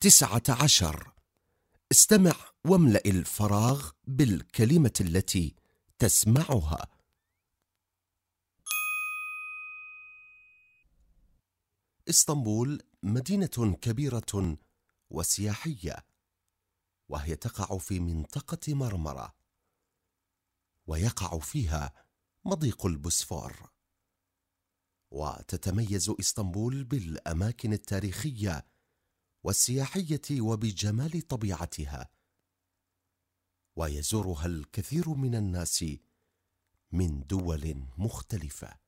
تسعة عشر. استمع واملأ الفراغ بالكلمة التي تسمعها. إسطنبول مدينة كبيرة وسياحية وهي تقع في منطقة مرمرة ويقع فيها مضيق البوسفور. وتتميز إسطنبول بالأماكن التاريخية والسياحية وبجمال طبيعتها. ويزورها الكثير من الناس من دول مختلفة.